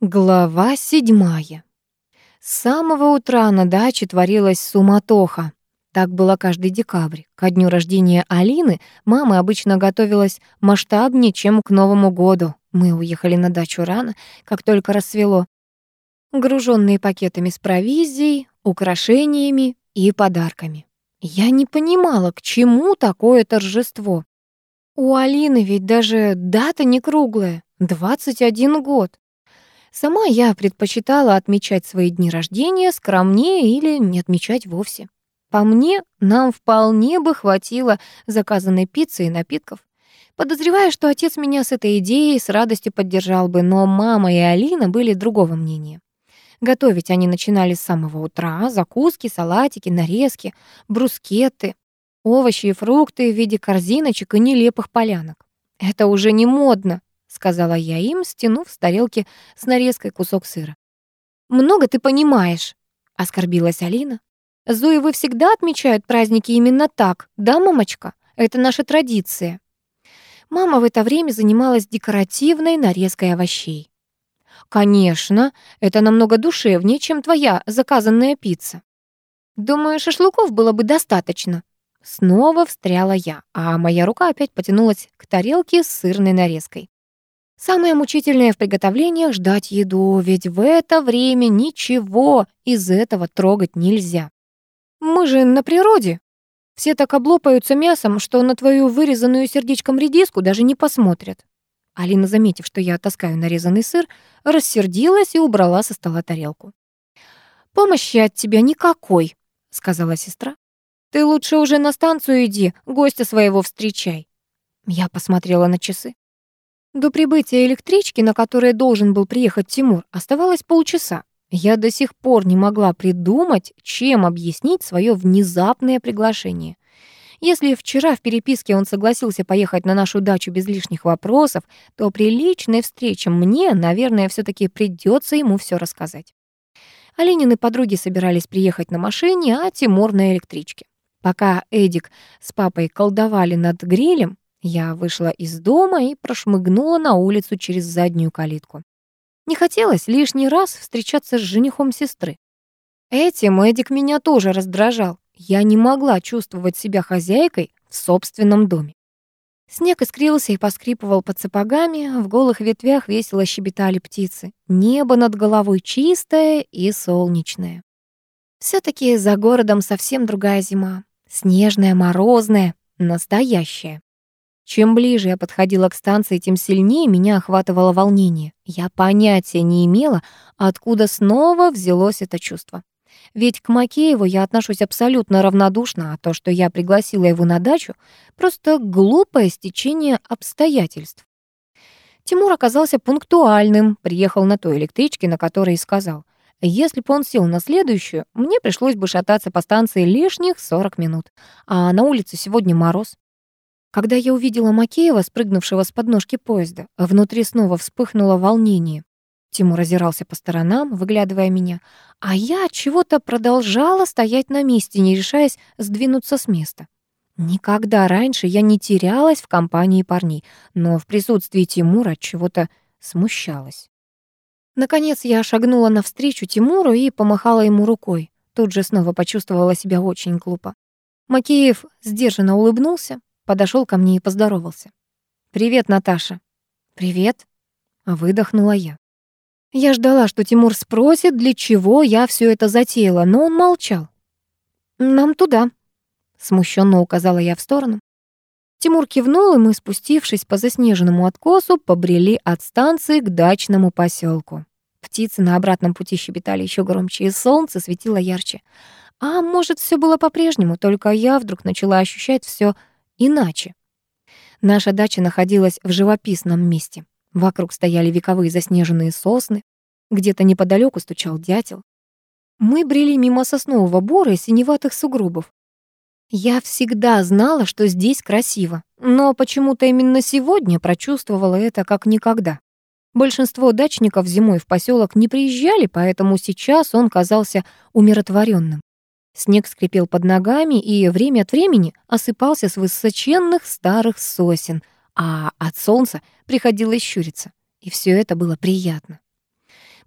Глава седьмая. С самого утра на даче творилась суматоха. Так было каждый декабрь. Ко дню рождения Алины мама обычно готовилась масштабнее, чем к Новому году. Мы уехали на дачу рано, как только рассвело. Груженные пакетами с провизией, украшениями и подарками. Я не понимала, к чему такое торжество. У Алины ведь даже дата не круглая — 21 год. Сама я предпочитала отмечать свои дни рождения скромнее или не отмечать вовсе. По мне, нам вполне бы хватило заказанной пиццы и напитков. Подозреваю, что отец меня с этой идеей с радостью поддержал бы, но мама и Алина были другого мнения. Готовить они начинали с самого утра. Закуски, салатики, нарезки, брускетты, овощи и фрукты в виде корзиночек и нелепых полянок. Это уже не модно, сказала я им, стянув с тарелки с нарезкой кусок сыра. «Много ты понимаешь», — оскорбилась Алина. «Зоевы всегда отмечают праздники именно так, да, мамочка? Это наша традиция». Мама в это время занималась декоративной нарезкой овощей. «Конечно, это намного душевнее, чем твоя заказанная пицца». «Думаю, шашлыков было бы достаточно». Снова встряла я, а моя рука опять потянулась к тарелке с сырной нарезкой. Самое мучительное в приготовлениях — ждать еду, ведь в это время ничего из этого трогать нельзя. Мы же на природе. Все так облопаются мясом, что на твою вырезанную сердечком редиску даже не посмотрят. Алина, заметив, что я таскаю нарезанный сыр, рассердилась и убрала со стола тарелку. «Помощи от тебя никакой», — сказала сестра. «Ты лучше уже на станцию иди, гостя своего встречай». Я посмотрела на часы. До прибытия электрички, на которой должен был приехать Тимур, оставалось полчаса. Я до сих пор не могла придумать, чем объяснить свое внезапное приглашение. Если вчера в переписке он согласился поехать на нашу дачу без лишних вопросов, то при личной встрече мне, наверное, все таки придется ему все рассказать. Оленины подруги собирались приехать на машине, а Тимур на электричке. Пока Эдик с папой колдовали над грилем, я вышла из дома и прошмыгнула на улицу через заднюю калитку. Не хотелось лишний раз встречаться с женихом сестры. Этим Эдик меня тоже раздражал. Я не могла чувствовать себя хозяйкой в собственном доме. Снег искрился и поскрипывал под сапогами, в голых ветвях весело щебетали птицы. Небо над головой чистое и солнечное. все таки за городом совсем другая зима. Снежная, морозная, настоящая. Чем ближе я подходила к станции, тем сильнее меня охватывало волнение. Я понятия не имела, откуда снова взялось это чувство. Ведь к Макееву я отношусь абсолютно равнодушно, а то, что я пригласила его на дачу, просто глупое стечение обстоятельств. Тимур оказался пунктуальным, приехал на той электричке, на которой и сказал. Если бы он сел на следующую, мне пришлось бы шататься по станции лишних 40 минут. А на улице сегодня мороз. Когда я увидела Макеева, спрыгнувшего с подножки поезда, внутри снова вспыхнуло волнение. Тимур озирался по сторонам, выглядывая меня, а я чего-то продолжала стоять на месте, не решаясь сдвинуться с места. Никогда раньше я не терялась в компании парней, но в присутствии Тимура чего-то смущалась. Наконец я шагнула навстречу Тимуру и помахала ему рукой. Тут же снова почувствовала себя очень глупо. Макеев сдержанно улыбнулся, подошел ко мне и поздоровался. «Привет, Наташа». «Привет», — выдохнула я. Я ждала, что Тимур спросит, для чего я все это затеяла, но он молчал. «Нам туда», — смущенно указала я в сторону. Тимур кивнул, и мы, спустившись по заснеженному откосу, побрели от станции к дачному поселку. Птицы на обратном пути щебетали еще громче, и солнце светило ярче. А может, все было по-прежнему, только я вдруг начала ощущать все иначе. Наша дача находилась в живописном месте. Вокруг стояли вековые заснеженные сосны, где-то неподалеку стучал дятел. Мы брели мимо соснового бора и синеватых сугробов. Я всегда знала, что здесь красиво, но почему-то именно сегодня прочувствовала это как никогда. Большинство дачников зимой в поселок не приезжали, поэтому сейчас он казался умиротворенным. Снег скрипел под ногами и время от времени осыпался с высоченных старых сосен, а от солнца приходилось щуриться. И все это было приятно.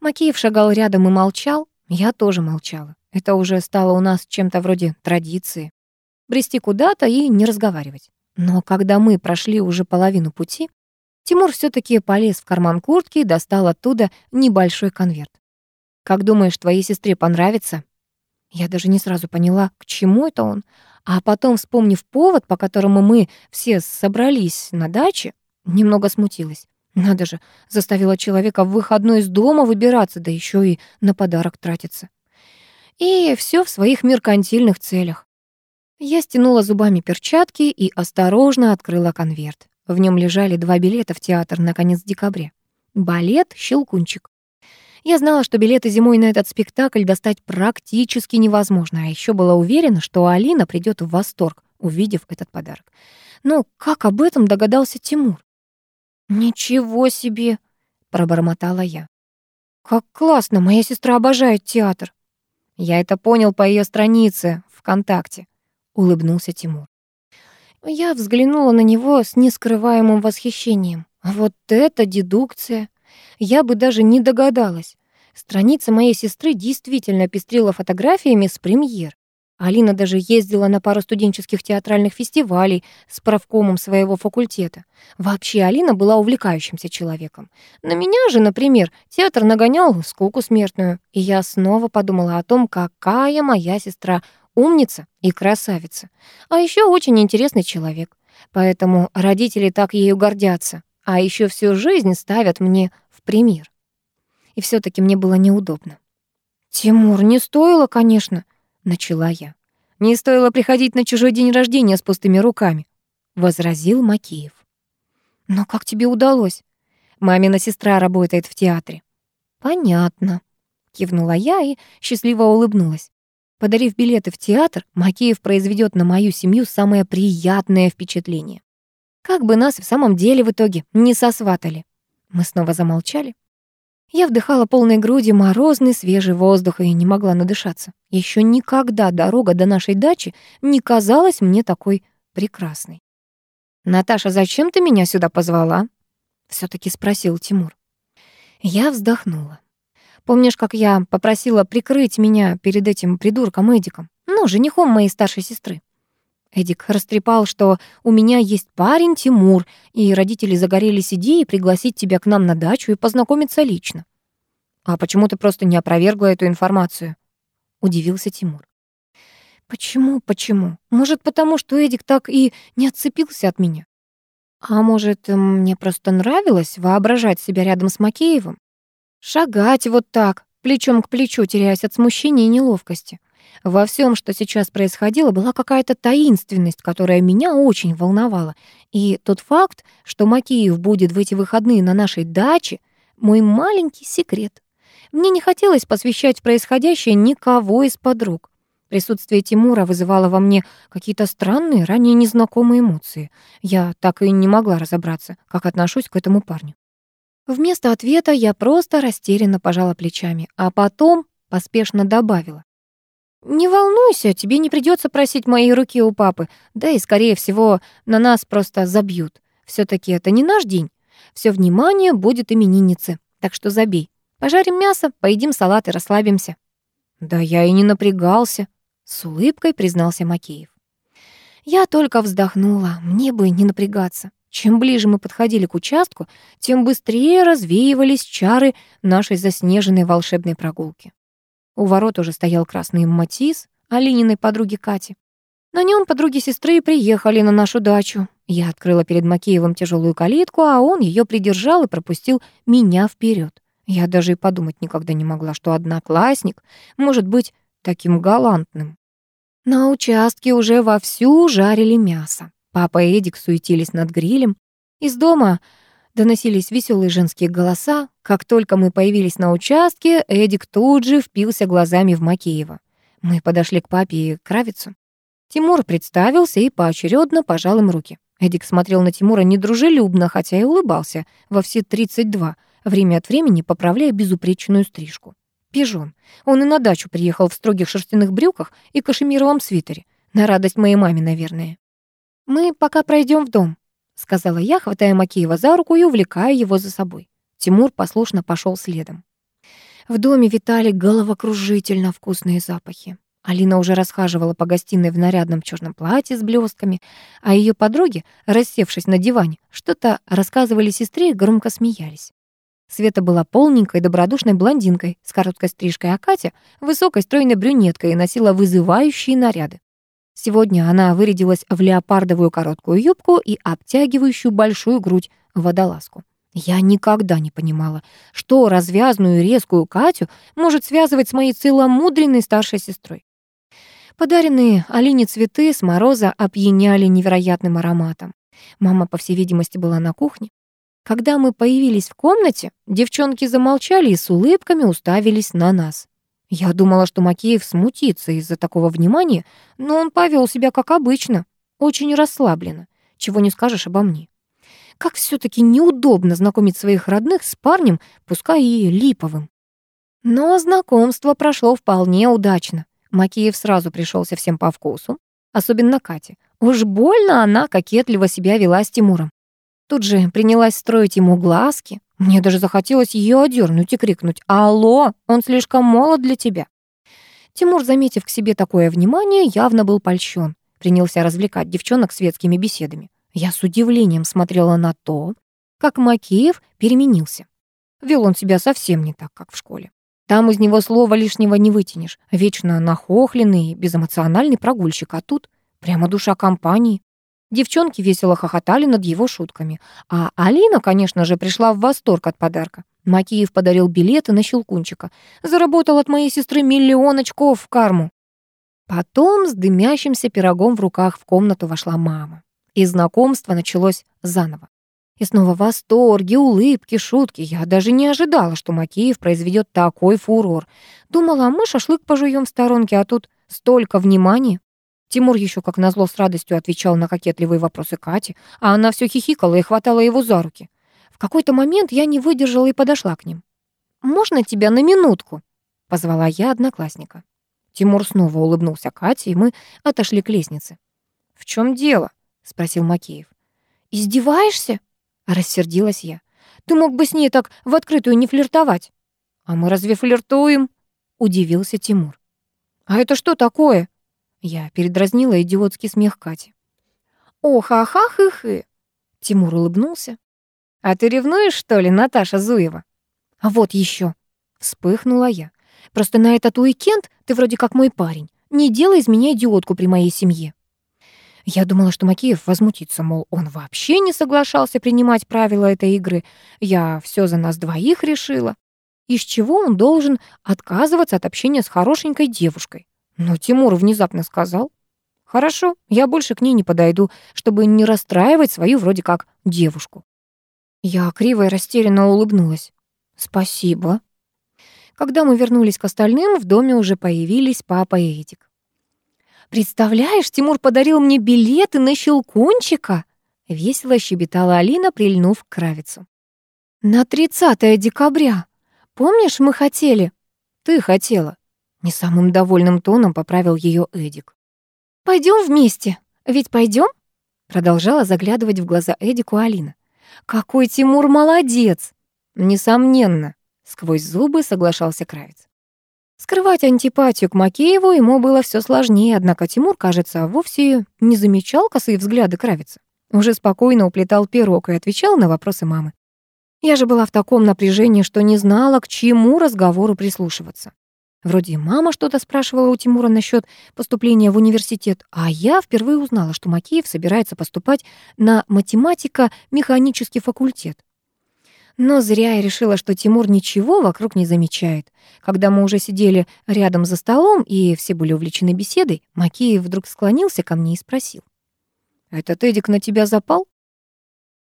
Макеев шагал рядом и молчал. Я тоже молчала. Это уже стало у нас чем-то вроде традиции. Брести куда-то и не разговаривать. Но когда мы прошли уже половину пути, Тимур все таки полез в карман куртки и достал оттуда небольшой конверт. «Как думаешь, твоей сестре понравится?» Я даже не сразу поняла, к чему это он, а потом, вспомнив повод, по которому мы все собрались на даче, немного смутилась. Надо же, заставила человека в выходной из дома выбираться, да еще и на подарок тратиться. И все в своих меркантильных целях. Я стянула зубами перчатки и осторожно открыла конверт. В нем лежали два билета в театр на конец декабря. Балет «Щелкунчик». Я знала, что билеты зимой на этот спектакль достать практически невозможно, а еще была уверена, что Алина придет в восторг, увидев этот подарок. Но как об этом догадался Тимур? «Ничего себе!» — пробормотала я. «Как классно! Моя сестра обожает театр!» «Я это понял по ее странице ВКонтакте», — улыбнулся Тимур. Я взглянула на него с нескрываемым восхищением. Вот это дедукция! Я бы даже не догадалась. Страница моей сестры действительно пестрила фотографиями с премьер. Алина даже ездила на пару студенческих театральных фестивалей с правкомом своего факультета. Вообще Алина была увлекающимся человеком. На меня же, например, театр нагонял скуку смертную. И я снова подумала о том, какая моя сестра умница и красавица. А еще очень интересный человек. Поэтому родители так ею гордятся. А еще всю жизнь ставят мне пример. И все таки мне было неудобно. «Тимур, не стоило, конечно», — начала я. «Не стоило приходить на чужой день рождения с пустыми руками», — возразил Макеев. «Но как тебе удалось? Мамина сестра работает в театре». «Понятно», — кивнула я и счастливо улыбнулась. Подарив билеты в театр, Макеев произведет на мою семью самое приятное впечатление. Как бы нас в самом деле в итоге не сосватали. Мы снова замолчали. Я вдыхала полной груди морозный свежий воздух и не могла надышаться. Еще никогда дорога до нашей дачи не казалась мне такой прекрасной. «Наташа, зачем ты меня сюда позвала?» — все таки спросил Тимур. Я вздохнула. Помнишь, как я попросила прикрыть меня перед этим придурком Эдиком? Ну, женихом моей старшей сестры. Эдик растрепал, что у меня есть парень Тимур, и родители загорелись идеей пригласить тебя к нам на дачу и познакомиться лично. А почему ты просто не опровергла эту информацию? Удивился Тимур. Почему, почему? Может, потому что Эдик так и не отцепился от меня? А может, мне просто нравилось воображать себя рядом с Макеевым? Шагать вот так, плечом к плечу, теряясь от смущения и неловкости. Во всем, что сейчас происходило, была какая-то таинственность, которая меня очень волновала. И тот факт, что Макеев будет в эти выходные на нашей даче, мой маленький секрет. Мне не хотелось посвящать происходящее никого из подруг. Присутствие Тимура вызывало во мне какие-то странные, ранее незнакомые эмоции. Я так и не могла разобраться, как отношусь к этому парню. Вместо ответа я просто растерянно пожала плечами, а потом поспешно добавила. «Не волнуйся, тебе не придется просить моей руки у папы, да и, скорее всего, на нас просто забьют. все таки это не наш день. Все внимание будет имениннице, так что забей. Пожарим мясо, поедим салат и расслабимся». «Да я и не напрягался», — с улыбкой признался Макеев. Я только вздохнула, мне бы не напрягаться. Чем ближе мы подходили к участку, тем быстрее развеивались чары нашей заснеженной волшебной прогулки. У ворот уже стоял красный матис Алининой подруги Кати. На нем подруги сестры приехали на нашу дачу. Я открыла перед Макеевым тяжелую калитку, а он ее придержал и пропустил меня вперед. Я даже и подумать никогда не могла, что одноклассник может быть таким галантным. На участке уже вовсю жарили мясо. Папа и Эдик суетились над грилем. Из дома доносились веселые женские голоса. Как только мы появились на участке, Эдик тут же впился глазами в Макеева. Мы подошли к папе и Кравицу. Тимур представился и поочередно пожал им руки. Эдик смотрел на Тимура недружелюбно, хотя и улыбался во все 32, время от времени поправляя безупречную стрижку. Пижон. Он и на дачу приехал в строгих шерстяных брюках и кашемировом свитере. На радость моей маме, наверное. «Мы пока пройдем в дом», — сказала я, хватая Макеева за руку и увлекая его за собой. Тимур послушно пошел следом. В доме витали головокружительно вкусные запахи. Алина уже расхаживала по гостиной в нарядном черном платье с блестками, а ее подруги, рассевшись на диване, что-то рассказывали сестре и громко смеялись. Света была полненькой, добродушной блондинкой с короткой стрижкой, а Катя — высокой, стройной брюнеткой и носила вызывающие наряды. Сегодня она вырядилась в леопардовую короткую юбку и обтягивающую большую грудь водолазку. Я никогда не понимала, что развязную резкую Катю может связывать с моей целомудренной старшей сестрой. Подаренные Алине цветы с мороза опьяняли невероятным ароматом. Мама, по всей видимости, была на кухне. Когда мы появились в комнате, девчонки замолчали и с улыбками уставились на нас. Я думала, что Макеев смутится из-за такого внимания, но он повел себя как обычно, очень расслабленно, чего не скажешь обо мне. Как все таки неудобно знакомить своих родных с парнем, пускай и липовым. Но знакомство прошло вполне удачно. Макеев сразу пришелся всем по вкусу, особенно Кате. Уж больно она кокетливо себя вела с Тимуром. Тут же принялась строить ему глазки. Мне даже захотелось ее одернуть и крикнуть «Алло, он слишком молод для тебя». Тимур, заметив к себе такое внимание, явно был польщен. Принялся развлекать девчонок светскими беседами. Я с удивлением смотрела на то, как Макеев переменился. Вел он себя совсем не так, как в школе. Там из него слова лишнего не вытянешь. Вечно нахохленный, безэмоциональный прогульщик, а тут прямо душа компании. Девчонки весело хохотали над его шутками. А Алина, конечно же, пришла в восторг от подарка. Макеев подарил билеты на Щелкунчика. Заработал от моей сестры миллион очков в карму. Потом с дымящимся пирогом в руках в комнату вошла мама. И знакомство началось заново. И снова восторги, улыбки, шутки. Я даже не ожидала, что Макеев произведет такой фурор. Думала, мы шашлык пожуем в сторонке, а тут столько внимания. Тимур еще как назло с радостью отвечал на кокетливые вопросы Кати, а она все хихикала и хватала его за руки. В какой-то момент я не выдержала и подошла к ним. «Можно тебя на минутку?» — позвала я одноклассника. Тимур снова улыбнулся Кате, и мы отошли к лестнице. «В чем дело?» — спросил Макеев. «Издеваешься?» — рассердилась я. «Ты мог бы с ней так в открытую не флиртовать». «А мы разве флиртуем?» — удивился Тимур. «А это что такое?» Я передразнила идиотский смех Кати. «Ох, ахах их и Тимур улыбнулся. «А ты ревнуешь, что ли, Наташа Зуева?» «А вот еще. Вспыхнула я. «Просто на этот уикенд ты вроде как мой парень. Не делай из меня идиотку при моей семье». Я думала, что Макеев возмутится, мол, он вообще не соглашался принимать правила этой игры. Я все за нас двоих решила. Из чего он должен отказываться от общения с хорошенькой девушкой? Но Тимур внезапно сказал, «Хорошо, я больше к ней не подойду, чтобы не расстраивать свою вроде как девушку». Я криво и растерянно улыбнулась. «Спасибо». Когда мы вернулись к остальным, в доме уже появились папа и Эдик. «Представляешь, Тимур подарил мне билеты на Щелкунчика!» Весело щебетала Алина, прильнув к Кравицу. «На 30 декабря. Помнишь, мы хотели?» «Ты хотела». Не самым довольным тоном поправил ее Эдик. Пойдем вместе. Ведь пойдем? Продолжала заглядывать в глаза Эдику Алина. «Какой Тимур молодец!» «Несомненно», — сквозь зубы соглашался Кравец. Скрывать антипатию к Макееву ему было все сложнее, однако Тимур, кажется, вовсе не замечал косые взгляды Кравица. Уже спокойно уплетал пирог и отвечал на вопросы мамы. Я же была в таком напряжении, что не знала, к чему разговору прислушиваться. Вроде мама что-то спрашивала у Тимура насчет поступления в университет, а я впервые узнала, что Макеев собирается поступать на математико-механический факультет. Но зря я решила, что Тимур ничего вокруг не замечает. Когда мы уже сидели рядом за столом и все были увлечены беседой, Макеев вдруг склонился ко мне и спросил. «Этот Эдик на тебя запал?»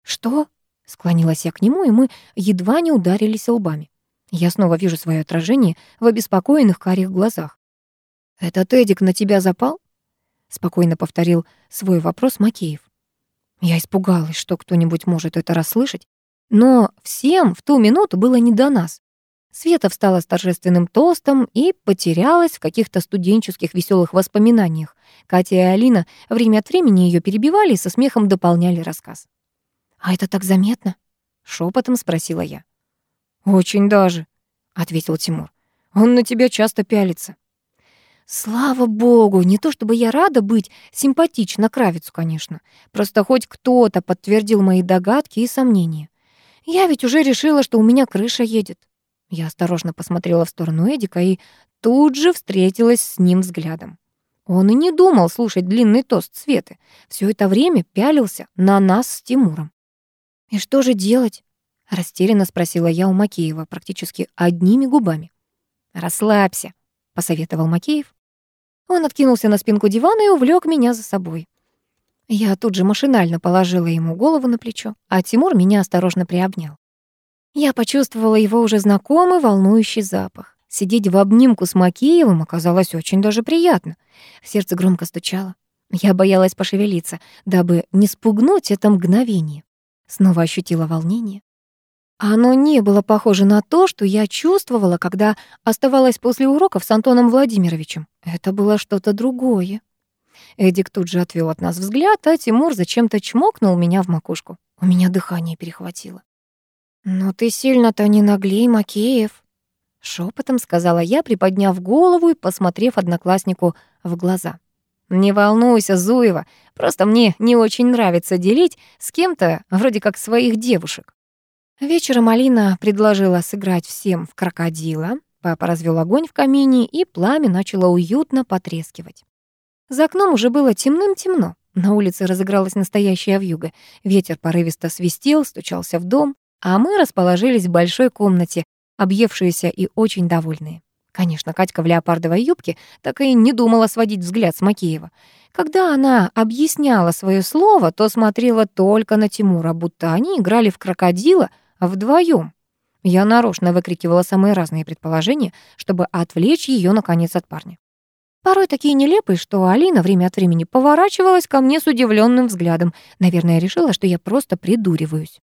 «Что?» — склонилась я к нему, и мы едва не ударились лбами. Я снова вижу свое отражение в обеспокоенных карих глазах. «Этот Эдик на тебя запал?» — спокойно повторил свой вопрос Макеев. Я испугалась, что кто-нибудь может это расслышать, но всем в ту минуту было не до нас. Света встала с торжественным тостом и потерялась в каких-то студенческих веселых воспоминаниях. Катя и Алина время от времени ее перебивали и со смехом дополняли рассказ. «А это так заметно?» — шепотом спросила я. «Очень даже», — ответил Тимур. Он на тебя часто пялится». Слава богу, не то чтобы я рада быть симпатична Кравицу, конечно. Просто хоть кто-то подтвердил мои догадки и сомнения. Я ведь уже решила, что у меня крыша едет. Я осторожно посмотрела в сторону Эдика и тут же встретилась с ним взглядом. Он и не думал слушать длинный тост Светы. Все это время пялился на нас с Тимуром. «И что же делать?» — растерянно спросила я у Макеева практически одними губами. «Расслабься», — посоветовал Макеев. Он откинулся на спинку дивана и увлек меня за собой. Я тут же машинально положила ему голову на плечо, а Тимур меня осторожно приобнял. Я почувствовала его уже знакомый волнующий запах. Сидеть в обнимку с Макеевым оказалось очень даже приятно. Сердце громко стучало. Я боялась пошевелиться, дабы не спугнуть это мгновение. Снова ощутила волнение. Оно не было похоже на то, что я чувствовала, когда оставалась после уроков с Антоном Владимировичем. Это было что-то другое. Эдик тут же отвел от нас взгляд, а Тимур зачем-то чмокнул меня в макушку. У меня дыхание перехватило. «Но ты сильно-то не наглей, Макеев», — шепотом сказала я, приподняв голову и посмотрев однокласснику в глаза. «Не волнуйся, Зуева, просто мне не очень нравится делить с кем-то вроде как своих девушек». Вечером Алина предложила сыграть всем в крокодила. Папа развел огонь в камине, и пламя начало уютно потрескивать. За окном уже было темным-темно. На улице разыгралась настоящая вьюга. Ветер порывисто свистел, стучался в дом, а мы расположились в большой комнате, объевшиеся и очень довольные. Конечно, Катька в леопардовой юбке так и не думала сводить взгляд с Макеева. Когда она объясняла свое слово, то смотрела только на Тимура, будто они играли в крокодила — Вдвоем. Я нарочно выкрикивала самые разные предположения, чтобы отвлечь ее наконец от парня. Порой такие нелепые, что Алина время от времени поворачивалась ко мне с удивленным взглядом. Наверное, решила, что я просто придуриваюсь.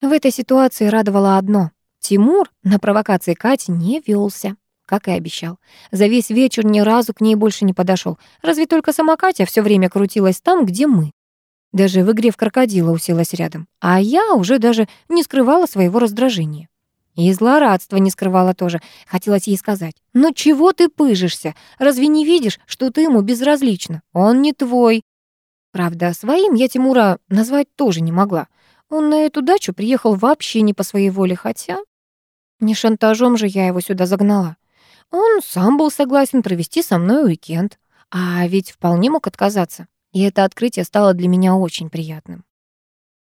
В этой ситуации радовало одно. Тимур на провокации Кати не велся, как и обещал. За весь вечер ни разу к ней больше не подошел. Разве только сама Катя все время крутилась там, где мы. Даже в игре в крокодила уселась рядом. А я уже даже не скрывала своего раздражения. И злорадства не скрывала тоже. Хотелось ей сказать. «Ну чего ты пыжишься? Разве не видишь, что ты ему безразлична? Он не твой». Правда, своим я Тимура назвать тоже не могла. Он на эту дачу приехал вообще не по своей воле, хотя... Не шантажом же я его сюда загнала. Он сам был согласен провести со мной уикенд. А ведь вполне мог отказаться и это открытие стало для меня очень приятным.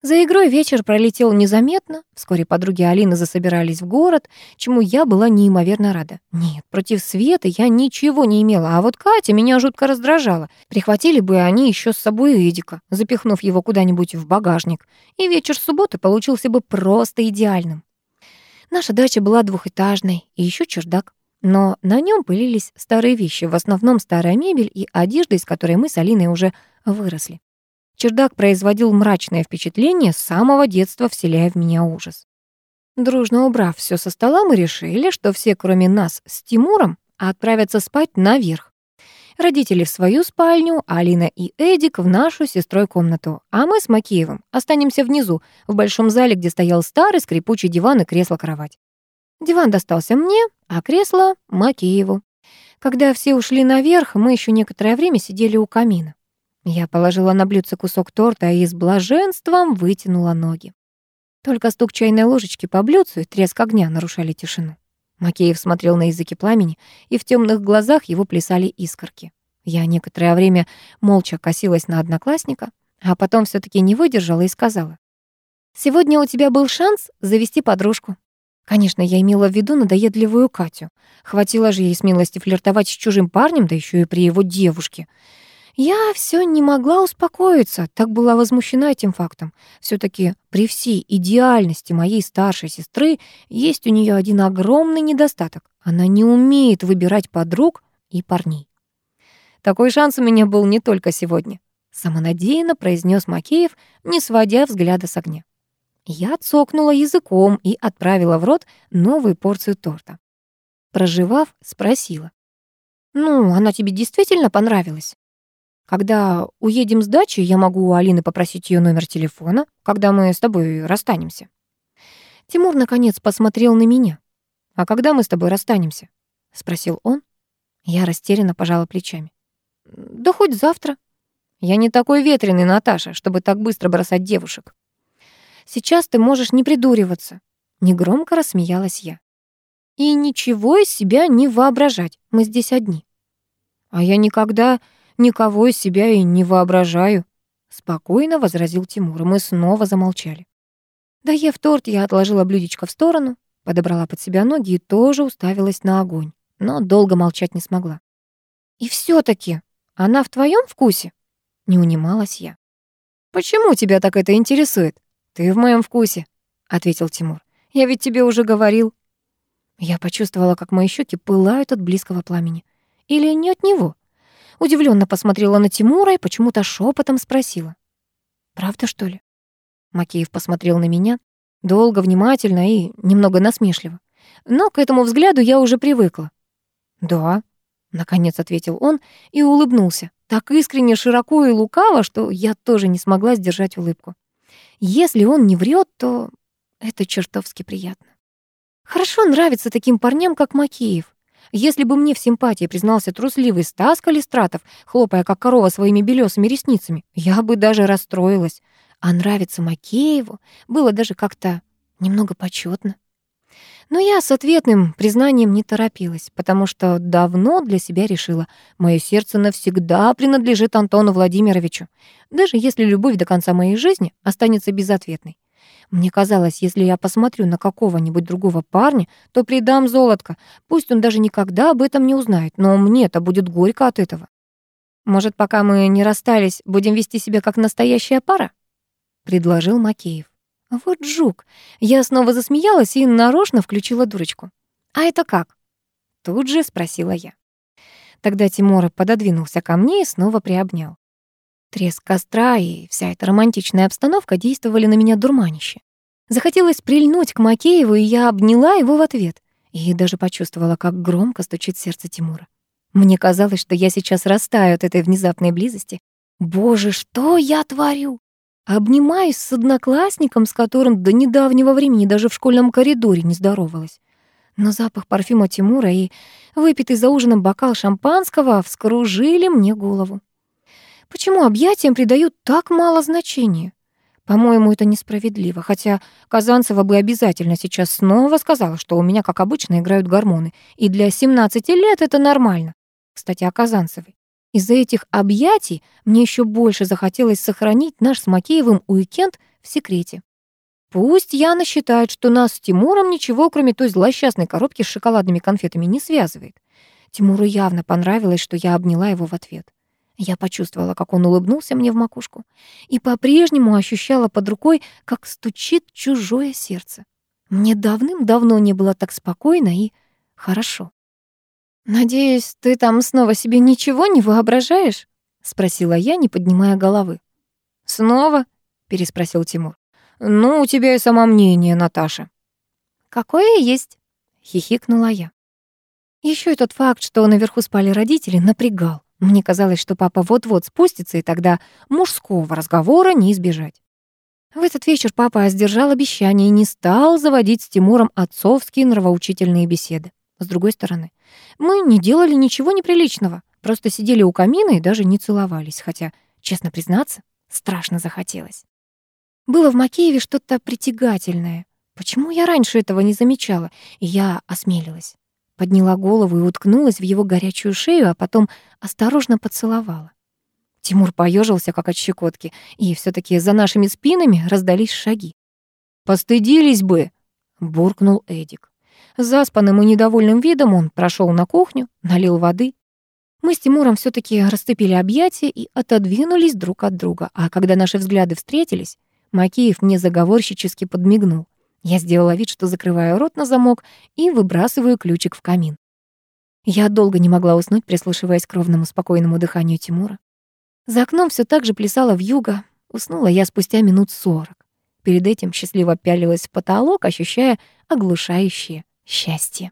За игрой вечер пролетел незаметно. Вскоре подруги Алины засобирались в город, чему я была неимоверно рада. Нет, против Светы я ничего не имела, а вот Катя меня жутко раздражала. Прихватили бы они еще с собой Эдика, запихнув его куда-нибудь в багажник, и вечер субботы получился бы просто идеальным. Наша дача была двухэтажной, и еще чердак. Но на нем пылились старые вещи, в основном старая мебель и одежда, из которой мы с Алиной уже выросли. Чердак производил мрачное впечатление с самого детства, вселяя в меня ужас. Дружно убрав все со стола, мы решили, что все, кроме нас с Тимуром, отправятся спать наверх. Родители в свою спальню, Алина и Эдик в нашу сестрой комнату, а мы с Макеевым останемся внизу, в большом зале, где стоял старый скрипучий диван и кресло-кровать. Диван достался мне, а кресло — Макееву. Когда все ушли наверх, мы еще некоторое время сидели у камина. Я положила на блюдце кусок торта и с блаженством вытянула ноги. Только стук чайной ложечки по блюдцу и треск огня нарушали тишину. Макеев смотрел на языки пламени, и в темных глазах его плясали искорки. Я некоторое время молча косилась на одноклассника, а потом все таки не выдержала и сказала. «Сегодня у тебя был шанс завести подружку. Конечно, я имела в виду надоедливую Катю. Хватило же ей смелости флиртовать с чужим парнем, да еще и при его девушке. Я все не могла успокоиться, так была возмущена этим фактом. все таки при всей идеальности моей старшей сестры есть у нее один огромный недостаток. Она не умеет выбирать подруг и парней. Такой шанс у меня был не только сегодня. Самонадеянно произнес Макеев, не сводя взгляда с огня. Я цокнула языком и отправила в рот новую порцию торта. Проживав, спросила. «Ну, она тебе действительно понравилась?» «Когда уедем с дачи, я могу у Алины попросить ее номер телефона, когда мы с тобой расстанемся». Тимур, наконец, посмотрел на меня. «А когда мы с тобой расстанемся?» спросил он. Я растерянно пожала плечами. Да хоть завтра. Я не такой ветреный, Наташа, чтобы так быстро бросать девушек. Сейчас ты можешь не придуриваться. Негромко рассмеялась я. И ничего из себя не воображать. Мы здесь одни. А я никогда никого из себя и не воображаю. Спокойно возразил Тимур, и мы снова замолчали. Доев торт, я отложила блюдечко в сторону, подобрала под себя ноги и тоже уставилась на огонь, но долго молчать не смогла. И все таки она в твоем вкусе? Не унималась я. Почему тебя так это интересует? Ты в моем вкусе, ответил Тимур. Я ведь тебе уже говорил. Я почувствовала, как мои щеки пылают от близкого пламени. Или не от него. Удивленно посмотрела на Тимура и почему-то шепотом спросила. «Правда, что ли?» Макеев посмотрел на меня, долго, внимательно и немного насмешливо. Но к этому взгляду я уже привыкла. «Да», — наконец ответил он и улыбнулся, так искренне, широко и лукаво, что я тоже не смогла сдержать улыбку. Если он не врет, то это чертовски приятно. Хорошо нравится таким парням, как Макеев. Если бы мне в симпатии признался трусливый Стас Калистратов, хлопая как корова своими белесыми ресницами, я бы даже расстроилась. А нравится Макееву было даже как-то немного почетно. Но я с ответным признанием не торопилась, потому что давно для себя решила, мое сердце навсегда принадлежит Антону Владимировичу, даже если любовь до конца моей жизни останется безответной. Мне казалось, если я посмотрю на какого-нибудь другого парня, то предам золотко. Пусть он даже никогда об этом не узнает, но мне-то будет горько от этого. Может, пока мы не расстались, будем вести себя как настоящая пара? предложил Макеев. Вот жук. Я снова засмеялась и нарочно включила дурочку. А это как? Тут же спросила я. Тогда Тимур пододвинулся ко мне и снова приобнял. Треск костра и вся эта романтичная обстановка действовали на меня дурманище. Захотелось прильнуть к Макееву, и я обняла его в ответ. И даже почувствовала, как громко стучит сердце Тимура. Мне казалось, что я сейчас растаю от этой внезапной близости. Боже, что я творю? Обнимаюсь с одноклассником, с которым до недавнего времени даже в школьном коридоре не здоровалась. Но запах парфюма Тимура и выпитый за ужином бокал шампанского вскружили мне голову. Почему объятиям придают так мало значения? По-моему, это несправедливо, хотя Казанцева бы обязательно сейчас снова сказала, что у меня, как обычно, играют гормоны, и для 17 лет это нормально. Кстати, о Казанцевой. Из-за этих объятий мне еще больше захотелось сохранить наш с Макеевым уикенд в секрете. Пусть Яна считает, что нас с Тимуром ничего, кроме той злосчастной коробки с шоколадными конфетами, не связывает. Тимуру явно понравилось, что я обняла его в ответ. Я почувствовала, как он улыбнулся мне в макушку, и по-прежнему ощущала под рукой, как стучит чужое сердце. Мне давным-давно не было так спокойно и хорошо. «Надеюсь, ты там снова себе ничего не воображаешь?» — спросила я, не поднимая головы. «Снова?» — переспросил Тимур. «Ну, у тебя и самомнение, Наташа». «Какое есть?» — хихикнула я. Еще этот факт, что наверху спали родители, напрягал. Мне казалось, что папа вот-вот спустится, и тогда мужского разговора не избежать. В этот вечер папа сдержал обещание и не стал заводить с Тимуром отцовские нравоучительные беседы. С другой стороны, мы не делали ничего неприличного, просто сидели у камина и даже не целовались, хотя, честно признаться, страшно захотелось. Было в Макееве что-то притягательное. Почему я раньше этого не замечала? Я осмелилась. Подняла голову и уткнулась в его горячую шею, а потом осторожно поцеловала. Тимур поежился, как от щекотки, и все таки за нашими спинами раздались шаги. «Постыдились бы!» — буркнул Эдик. Заспанным и недовольным видом он прошел на кухню, налил воды. Мы с Тимуром все таки расцепили объятия и отодвинулись друг от друга, а когда наши взгляды встретились, Макеев мне заговорщически подмигнул. Я сделала вид, что закрываю рот на замок и выбрасываю ключик в камин. Я долго не могла уснуть, прислушиваясь к ровному спокойному дыханию Тимура. За окном все так же плясала вьюга. Уснула я спустя минут сорок. Перед этим счастливо пялилась в потолок, ощущая оглушающее счастье.